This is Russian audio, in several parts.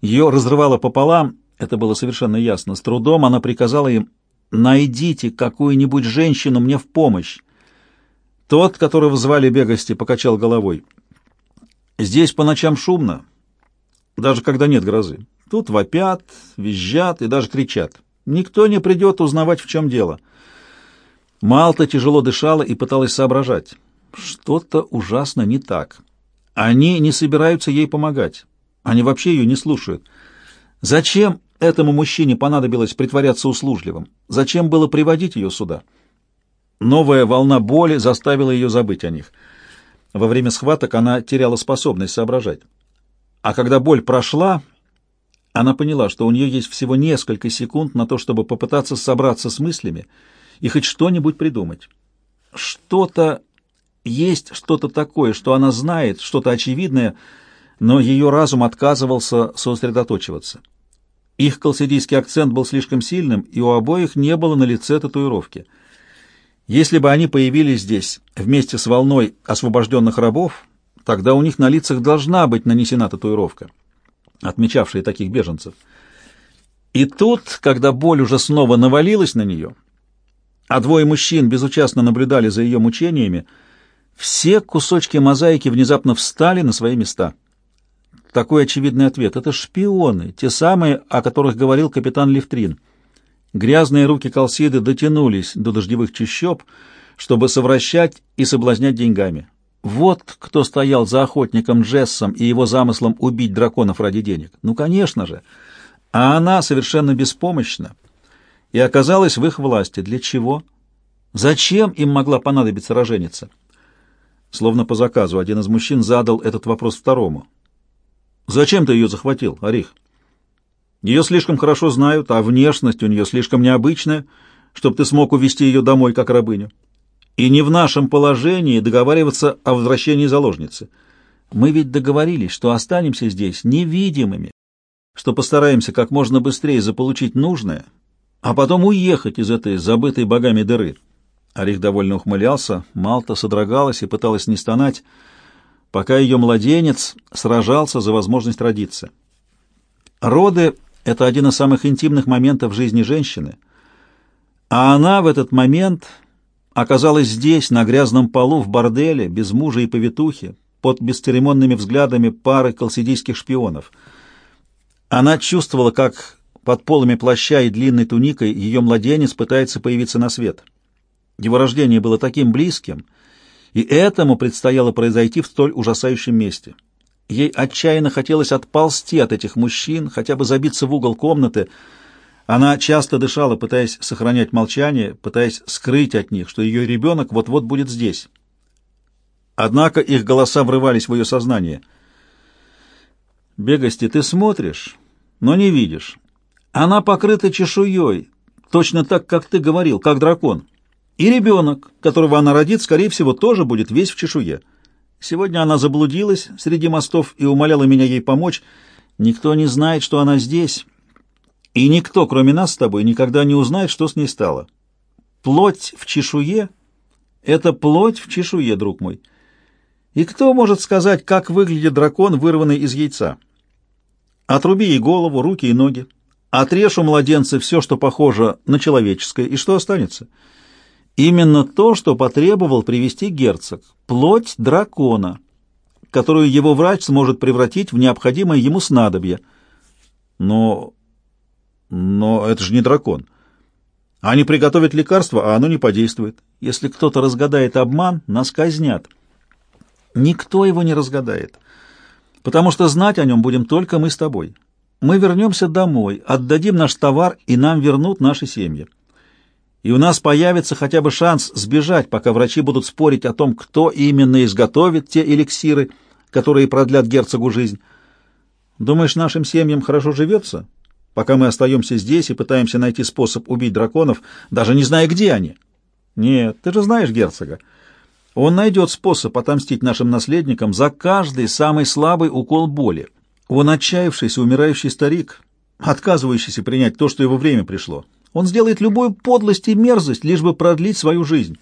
Ее разрывало пополам, это было совершенно ясно. С трудом она приказала им «Найдите какую-нибудь женщину мне в помощь». Тот, которого звали Бегости, покачал головой. «Здесь по ночам шумно, даже когда нет грозы. Тут вопят, визжат и даже кричат. Никто не придет узнавать, в чем дело». Малта тяжело дышала и пыталась соображать. Что-то ужасно не так. Они не собираются ей помогать. Они вообще ее не слушают. Зачем этому мужчине понадобилось притворяться услужливым? Зачем было приводить ее сюда? Новая волна боли заставила ее забыть о них. Во время схваток она теряла способность соображать. А когда боль прошла, она поняла, что у нее есть всего несколько секунд на то, чтобы попытаться собраться с мыслями и хоть что-нибудь придумать. Что-то есть что-то такое, что она знает, что-то очевидное, но ее разум отказывался сосредоточиваться. Их колсидийский акцент был слишком сильным, и у обоих не было на лице татуировки. Если бы они появились здесь вместе с волной освобожденных рабов, тогда у них на лицах должна быть нанесена татуировка, отмечавшая таких беженцев. И тут, когда боль уже снова навалилась на нее, а двое мужчин безучастно наблюдали за ее мучениями, все кусочки мозаики внезапно встали на свои места. Такой очевидный ответ — это шпионы, те самые, о которых говорил капитан Левтрин. Грязные руки Калсиды дотянулись до дождевых чащоб, чтобы совращать и соблазнять деньгами. Вот кто стоял за охотником Джессом и его замыслом убить драконов ради денег. Ну, конечно же. А она совершенно беспомощна и оказалась в их власти. Для чего? Зачем им могла понадобиться роженица? Словно по заказу, один из мужчин задал этот вопрос второму. «Зачем ты ее захватил, Арих? Ее слишком хорошо знают, а внешность у нее слишком необычная, чтобы ты смог увезти ее домой как рабыню. И не в нашем положении договариваться о возвращении заложницы. Мы ведь договорились, что останемся здесь невидимыми, что постараемся как можно быстрее заполучить нужное, а потом уехать из этой забытой богами дыры». Арих довольно ухмылялся, Малта содрогалась и пыталась не стонать, пока ее младенец сражался за возможность родиться. Роды — это один из самых интимных моментов жизни женщины, а она в этот момент оказалась здесь, на грязном полу, в борделе, без мужа и повитухи, под бесцеремонными взглядами пары колсидийских шпионов. Она чувствовала, как под полами плаща и длинной туникой ее младенец пытается появиться на свет — его рождение было таким близким, и этому предстояло произойти в столь ужасающем месте. Ей отчаянно хотелось отползти от этих мужчин, хотя бы забиться в угол комнаты. Она часто дышала, пытаясь сохранять молчание, пытаясь скрыть от них, что ее ребенок вот-вот будет здесь. Однако их голоса врывались в ее сознание. «Бегости, ты смотришь, но не видишь. Она покрыта чешуей, точно так, как ты говорил, как дракон. И ребенок, которого она родит, скорее всего, тоже будет весь в чешуе. Сегодня она заблудилась среди мостов и умоляла меня ей помочь. Никто не знает, что она здесь, и никто, кроме нас с тобой, никогда не узнает, что с ней стало. Плоть в чешуе — это плоть в чешуе, друг мой. И кто может сказать, как выглядит дракон, вырванный из яйца? Отруби ей голову, руки и ноги. Отрежь у младенца все, что похоже на человеческое, и что останется — Именно то, что потребовал привести герцог, плоть дракона, которую его врач сможет превратить в необходимое ему снадобье. Но... но это же не дракон. Они приготовят лекарство, а оно не подействует. Если кто-то разгадает обман, нас казнят. Никто его не разгадает, потому что знать о нем будем только мы с тобой. Мы вернемся домой, отдадим наш товар, и нам вернут наши семьи и у нас появится хотя бы шанс сбежать, пока врачи будут спорить о том, кто именно изготовит те эликсиры, которые продлят герцогу жизнь. Думаешь, нашим семьям хорошо живется, пока мы остаемся здесь и пытаемся найти способ убить драконов, даже не зная, где они? Нет, ты же знаешь герцога. Он найдет способ отомстить нашим наследникам за каждый самый слабый укол боли. Он отчаявшийся, умирающий старик, отказывающийся принять то, что его время пришло. Он сделает любую подлость и мерзость, лишь бы продлить свою жизнь.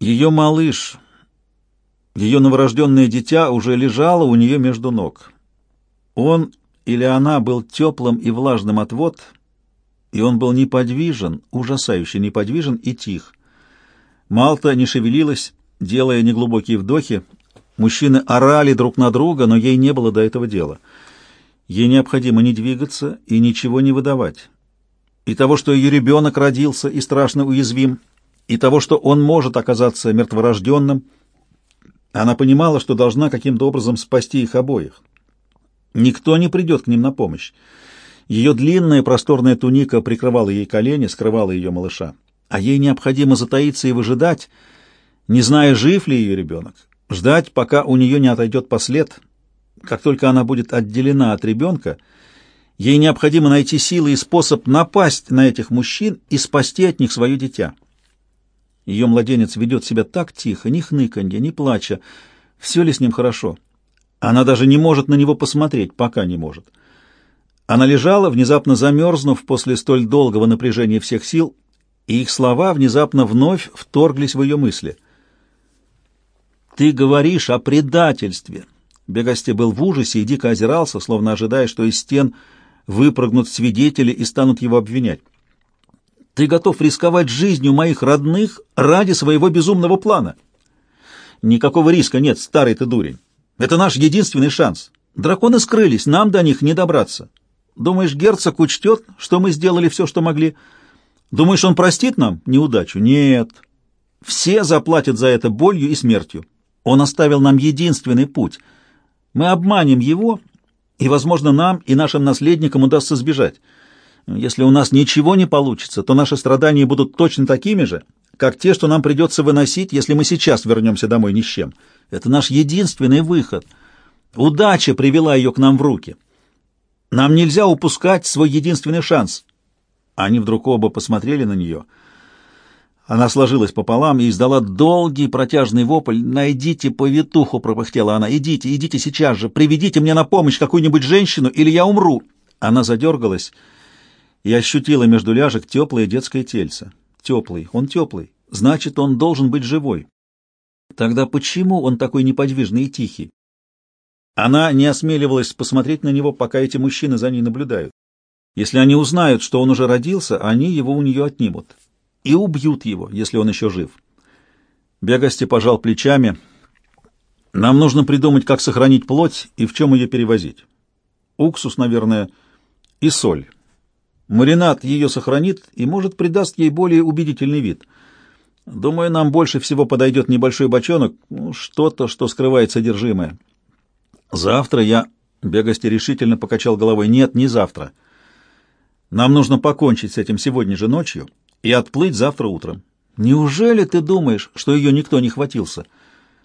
Ее малыш, ее новорожденное дитя уже лежало у нее между ног. Он или она был теплым и влажным от вод, и он был неподвижен, ужасающе неподвижен и тих. Малта не шевелилась, делая неглубокие вдохи. Мужчины орали друг на друга, но ей не было до этого дела. Ей необходимо не двигаться и ничего не выдавать. И того, что ее ребенок родился и страшно уязвим, и того, что он может оказаться мертворожденным. Она понимала, что должна каким-то образом спасти их обоих. Никто не придет к ним на помощь. Ее длинная просторная туника прикрывала ей колени, скрывала ее малыша. А ей необходимо затаиться и выжидать, не зная, жив ли ее ребенок, ждать, пока у нее не отойдет послед. Как только она будет отделена от ребенка, ей необходимо найти силы и способ напасть на этих мужчин и спасти от них свое дитя. Ее младенец ведет себя так тихо, ни хныканья, ни плача. Все ли с ним хорошо? Она даже не может на него посмотреть, пока не может. Она лежала, внезапно замерзнув после столь долгого напряжения всех сил, и их слова внезапно вновь вторглись в ее мысли. «Ты говоришь о предательстве!» Бегасти был в ужасе и дико озирался, словно ожидая, что из стен выпрыгнут свидетели и станут его обвинять. «Ты готов рисковать жизнью моих родных ради своего безумного плана!» «Никакого риска нет, старый ты дурень!» Это наш единственный шанс. Драконы скрылись, нам до них не добраться. Думаешь, герцог учтет, что мы сделали все, что могли? Думаешь, он простит нам неудачу? Нет. Все заплатят за это болью и смертью. Он оставил нам единственный путь. Мы обманем его, и, возможно, нам и нашим наследникам удастся сбежать. Если у нас ничего не получится, то наши страдания будут точно такими же, как те, что нам придется выносить, если мы сейчас вернемся домой ни с чем. Это наш единственный выход. Удача привела ее к нам в руки. Нам нельзя упускать свой единственный шанс. Они вдруг оба посмотрели на нее. Она сложилась пополам и издала долгий протяжный вопль. «Найдите повитуху!» — пропыхтела она. «Идите, идите сейчас же! Приведите мне на помощь какую-нибудь женщину, или я умру!» Она задергалась и ощутила между ляжек теплое детское тельце. Теплый, он теплый. Значит, он должен быть живой. Тогда почему он такой неподвижный и тихий? Она не осмеливалась посмотреть на него, пока эти мужчины за ней наблюдают. Если они узнают, что он уже родился, они его у нее отнимут. И убьют его, если он еще жив. Бегости пожал плечами. Нам нужно придумать, как сохранить плоть и в чем ее перевозить. Уксус, наверное, и соль. Маринад ее сохранит и, может, придаст ей более убедительный вид. Думаю, нам больше всего подойдет небольшой бочонок, ну, что-то, что скрывает содержимое. Завтра я... Бегости решительно покачал головой. Нет, не завтра. Нам нужно покончить с этим сегодня же ночью и отплыть завтра утром. Неужели ты думаешь, что ее никто не хватился?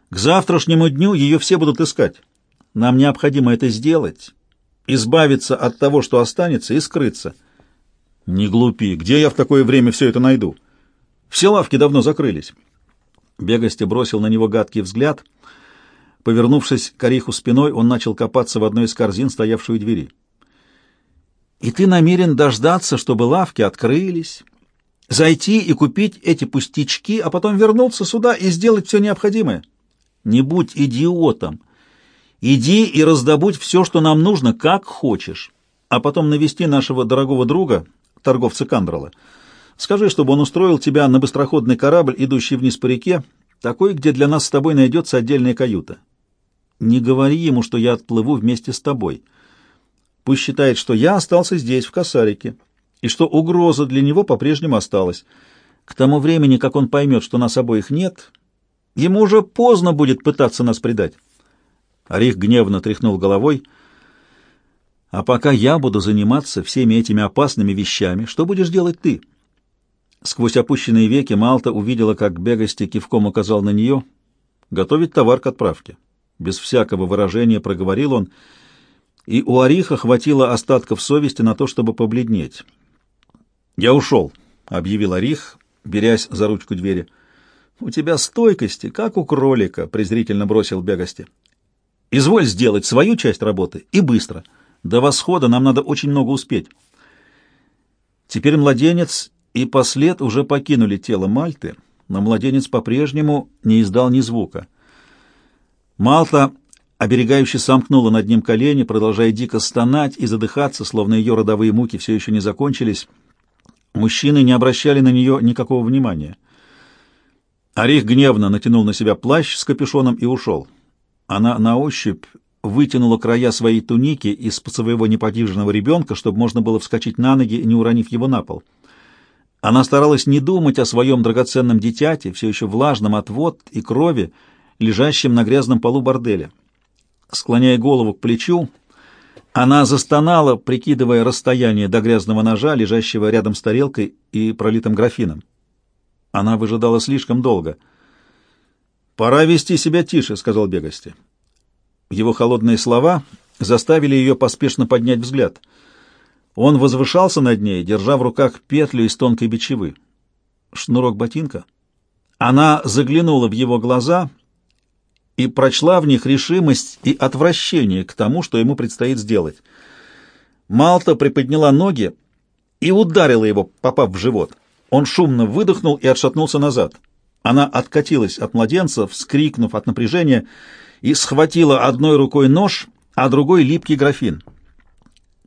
К завтрашнему дню ее все будут искать. Нам необходимо это сделать, избавиться от того, что останется, и скрыться. «Не глупи. Где я в такое время все это найду? Все лавки давно закрылись». Бегости бросил на него гадкий взгляд. Повернувшись к Ориху спиной, он начал копаться в одной из корзин, стоявшей у двери. «И ты намерен дождаться, чтобы лавки открылись, зайти и купить эти пустячки, а потом вернуться сюда и сделать все необходимое? Не будь идиотом. Иди и раздобудь все, что нам нужно, как хочешь, а потом навести нашего дорогого друга, торговца Кандрала. Скажи, чтобы он устроил тебя на быстроходный корабль, идущий вниз по реке, такой, где для нас с тобой найдется отдельная каюта. Не говори ему, что я отплыву вместе с тобой. Пусть считает, что я остался здесь, в Косарике, и что угроза для него по-прежнему осталась. К тому времени, как он поймет, что нас обоих нет, ему уже поздно будет пытаться нас предать. Арих гневно тряхнул головой — а пока я буду заниматься всеми этими опасными вещами, что будешь делать ты?» Сквозь опущенные веки Малта увидела, как Бегости кивком указал на нее. «Готовить товар к отправке». Без всякого выражения проговорил он, и у Ариха хватило остатков совести на то, чтобы побледнеть. «Я ушел», — объявил Арих, берясь за ручку двери. «У тебя стойкости, как у кролика», — презрительно бросил Бегости. «Изволь сделать свою часть работы и быстро». До восхода нам надо очень много успеть. Теперь младенец и послед уже покинули тело Мальты, но младенец по-прежнему не издал ни звука. Малта оберегающе сомкнула над ним колени, продолжая дико стонать и задыхаться, словно ее родовые муки все еще не закончились. Мужчины не обращали на нее никакого внимания. Арих гневно натянул на себя плащ с капюшоном и ушел. Она на ощупь вытянула края своей туники из своего неподвижного ребенка, чтобы можно было вскочить на ноги, не уронив его на пол. Она старалась не думать о своем драгоценном дитяте, все еще влажном от вод и крови, лежащем на грязном полу борделя. Склоняя голову к плечу, она застонала, прикидывая расстояние до грязного ножа, лежащего рядом с тарелкой и пролитым графином. Она выжидала слишком долго. «Пора вести себя тише», — сказал Бегости. Его холодные слова заставили ее поспешно поднять взгляд. Он возвышался над ней, держа в руках петлю из тонкой бичевы. Шнурок ботинка. Она заглянула в его глаза и прочла в них решимость и отвращение к тому, что ему предстоит сделать. Малта приподняла ноги и ударила его, попав в живот. Он шумно выдохнул и отшатнулся назад. Она откатилась от младенца, вскрикнув от напряжения, и схватила одной рукой нож, а другой липкий графин.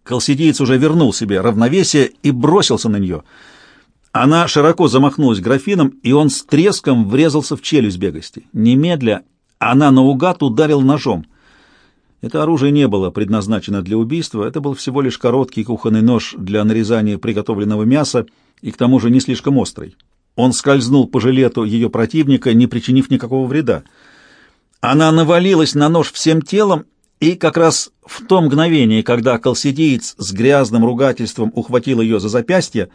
Колсидеец уже вернул себе равновесие и бросился на нее. Она широко замахнулась графином, и он с треском врезался в челюсть бегости. Немедля она наугад ударила ножом. Это оружие не было предназначено для убийства, это был всего лишь короткий кухонный нож для нарезания приготовленного мяса и к тому же не слишком острый. Он скользнул по жилету ее противника, не причинив никакого вреда. Она навалилась на нож всем телом, и как раз в то мгновение, когда колсидиец с грязным ругательством ухватил ее за запястье,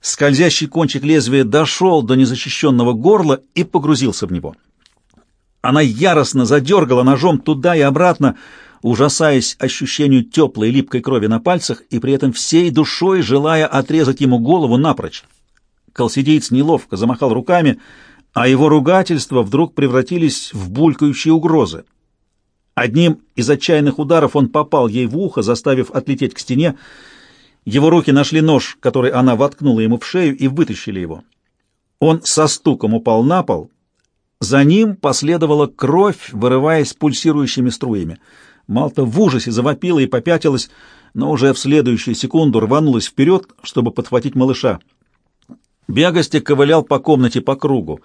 скользящий кончик лезвия дошел до незащищенного горла и погрузился в него. Она яростно задергала ножом туда и обратно, ужасаясь ощущению теплой липкой крови на пальцах и при этом всей душой желая отрезать ему голову напрочь. Колсидеец неловко замахал руками, а его ругательства вдруг превратились в булькающие угрозы. Одним из отчаянных ударов он попал ей в ухо, заставив отлететь к стене. Его руки нашли нож, который она воткнула ему в шею, и вытащили его. Он со стуком упал на пол, за ним последовала кровь, вырываясь пульсирующими струями. Малта в ужасе завопила и попятилась, но уже в следующую секунду рванулась вперед, чтобы подхватить малыша. Бегости ковылял по комнате по кругу.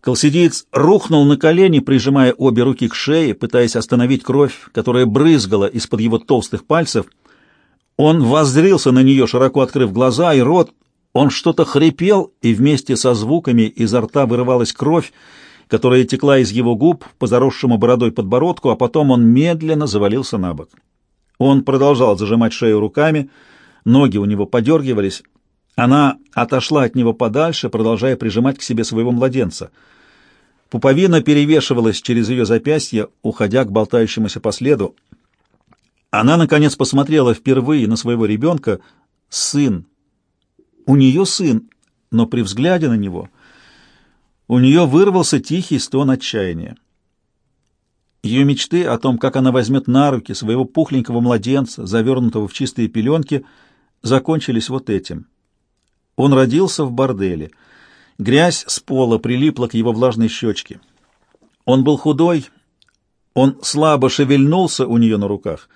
Колсидиец рухнул на колени, прижимая обе руки к шее, пытаясь остановить кровь, которая брызгала из-под его толстых пальцев. Он воззрился на нее, широко открыв глаза и рот. Он что-то хрипел, и вместе со звуками изо рта вырывалась кровь, которая текла из его губ по заросшему бородой подбородку, а потом он медленно завалился на бок. Он продолжал зажимать шею руками, ноги у него подергивались. Она отошла от него подальше, продолжая прижимать к себе своего младенца. Пуповина перевешивалась через ее запястье, уходя к болтающемуся по следу. Она, наконец, посмотрела впервые на своего ребенка. Сын. У нее сын, но при взгляде на него — у нее вырвался тихий стон отчаяния. Ее мечты о том, как она возьмет на руки своего пухленького младенца, завернутого в чистые пеленки, закончились вот этим. Он родился в борделе. Грязь с пола прилипла к его влажной щечке. Он был худой, он слабо шевельнулся у нее на руках.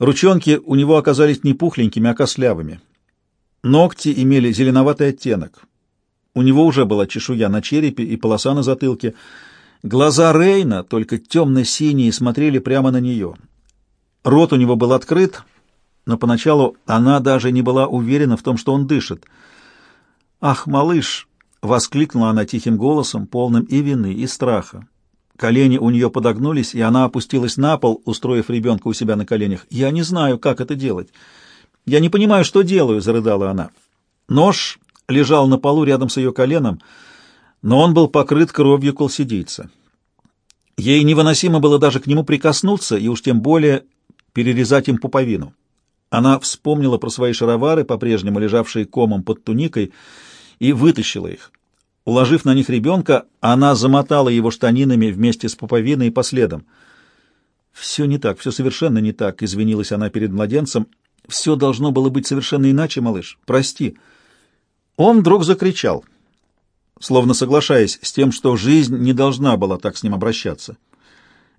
Ручонки у него оказались не пухленькими, а кослявыми. Ногти имели зеленоватый оттенок. У него уже была чешуя на черепе и полоса на затылке. Глаза Рейна, только темно-синие, смотрели прямо на нее. Рот у него был открыт, но поначалу она даже не была уверена в том, что он дышит. «Ах, малыш!» — воскликнула она тихим голосом, полным и вины, и страха. Колени у нее подогнулись, и она опустилась на пол, устроив ребенка у себя на коленях. «Я не знаю, как это делать. Я не понимаю, что делаю», — зарыдала она. Нож лежал на полу рядом с ее коленом, но он был покрыт кровью колсидийца. Ей невыносимо было даже к нему прикоснуться, и уж тем более перерезать им пуповину. Она вспомнила про свои шаровары, по-прежнему лежавшие комом под туникой, и вытащила их. Уложив на них ребенка, она замотала его штанинами вместе с пуповиной и последом. «Все не так, все совершенно не так», — извинилась она перед младенцем. «Все должно было быть совершенно иначе, малыш. Прости». Он вдруг закричал, словно соглашаясь с тем, что жизнь не должна была так с ним обращаться.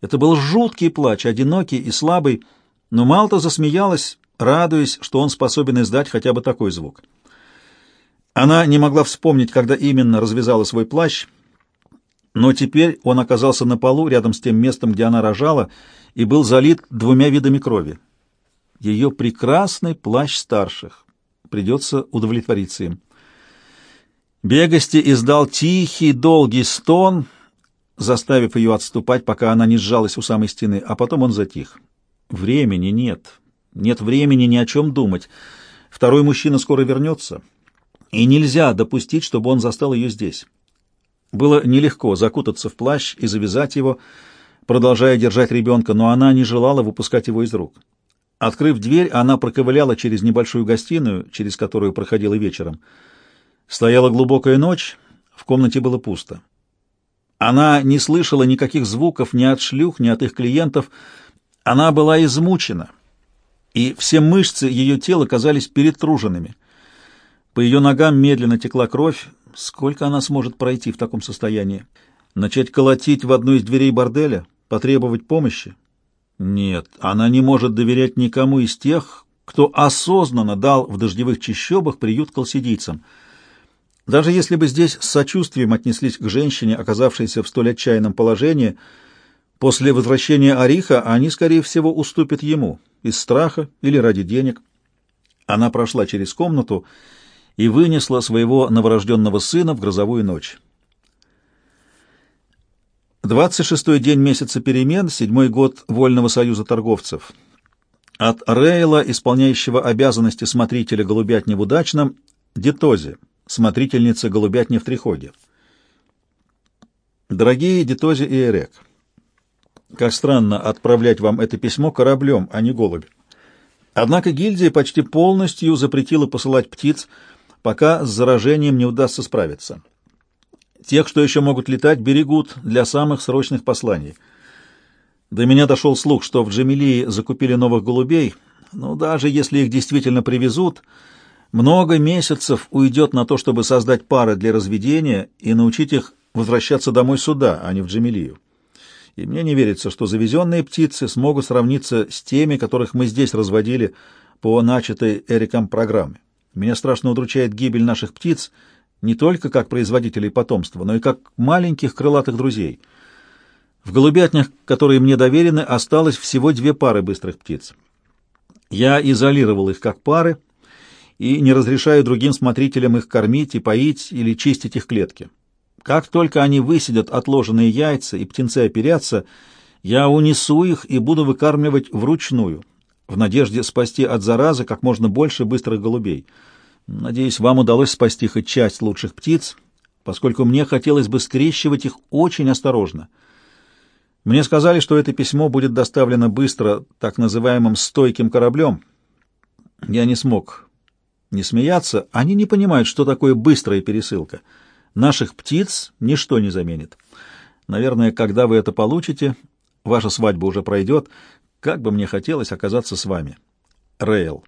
Это был жуткий плач, одинокий и слабый, но Малта засмеялась, радуясь, что он способен издать хотя бы такой звук. Она не могла вспомнить, когда именно развязала свой плащ, но теперь он оказался на полу рядом с тем местом, где она рожала, и был залит двумя видами крови. Ее прекрасный плащ старших. Придется удовлетвориться им. Бегости издал тихий, долгий стон, заставив ее отступать, пока она не сжалась у самой стены, а потом он затих. Времени нет. Нет времени ни о чем думать. Второй мужчина скоро вернется и нельзя допустить, чтобы он застал ее здесь. Было нелегко закутаться в плащ и завязать его, продолжая держать ребенка, но она не желала выпускать его из рук. Открыв дверь, она проковыляла через небольшую гостиную, через которую проходила вечером. Стояла глубокая ночь, в комнате было пусто. Она не слышала никаких звуков ни от шлюх, ни от их клиентов. Она была измучена, и все мышцы ее тела казались перетруженными. По ее ногам медленно текла кровь. Сколько она сможет пройти в таком состоянии? Начать колотить в одну из дверей борделя? Потребовать помощи? Нет, она не может доверять никому из тех, кто осознанно дал в дождевых чащобах приют колсидийцам. Даже если бы здесь с сочувствием отнеслись к женщине, оказавшейся в столь отчаянном положении, после возвращения Ариха они, скорее всего, уступят ему из страха или ради денег. Она прошла через комнату и вынесла своего новорожденного сына в грозовую ночь. Двадцать шестой день месяца перемен, седьмой год Вольного союза торговцев. От Рейла, исполняющего обязанности смотрителя голубятни в Удачном, Детозе, смотрительница голубятни в Триходе. Дорогие Детози и Эрек, как странно отправлять вам это письмо кораблем, а не голубь. Однако гильдия почти полностью запретила посылать птиц пока с заражением не удастся справиться. Тех, что еще могут летать, берегут для самых срочных посланий. До меня дошел слух, что в Джамилии закупили новых голубей, но даже если их действительно привезут, много месяцев уйдет на то, чтобы создать пары для разведения и научить их возвращаться домой сюда, а не в Джамилию. И мне не верится, что завезенные птицы смогут сравниться с теми, которых мы здесь разводили по начатой Эриком программе. Меня страшно удручает гибель наших птиц не только как производителей потомства, но и как маленьких крылатых друзей. В голубятнях, которые мне доверены, осталось всего две пары быстрых птиц. Я изолировал их как пары и не разрешаю другим смотрителям их кормить и поить или чистить их клетки. Как только они высидят отложенные яйца и птенцы оперятся, я унесу их и буду выкармливать вручную — в надежде спасти от заразы как можно больше быстрых голубей. Надеюсь, вам удалось спасти хоть часть лучших птиц, поскольку мне хотелось бы скрещивать их очень осторожно. Мне сказали, что это письмо будет доставлено быстро так называемым «стойким кораблем». Я не смог не смеяться. Они не понимают, что такое быстрая пересылка. Наших птиц ничто не заменит. Наверное, когда вы это получите, ваша свадьба уже пройдет. Как бы мне хотелось оказаться с вами. Рейл.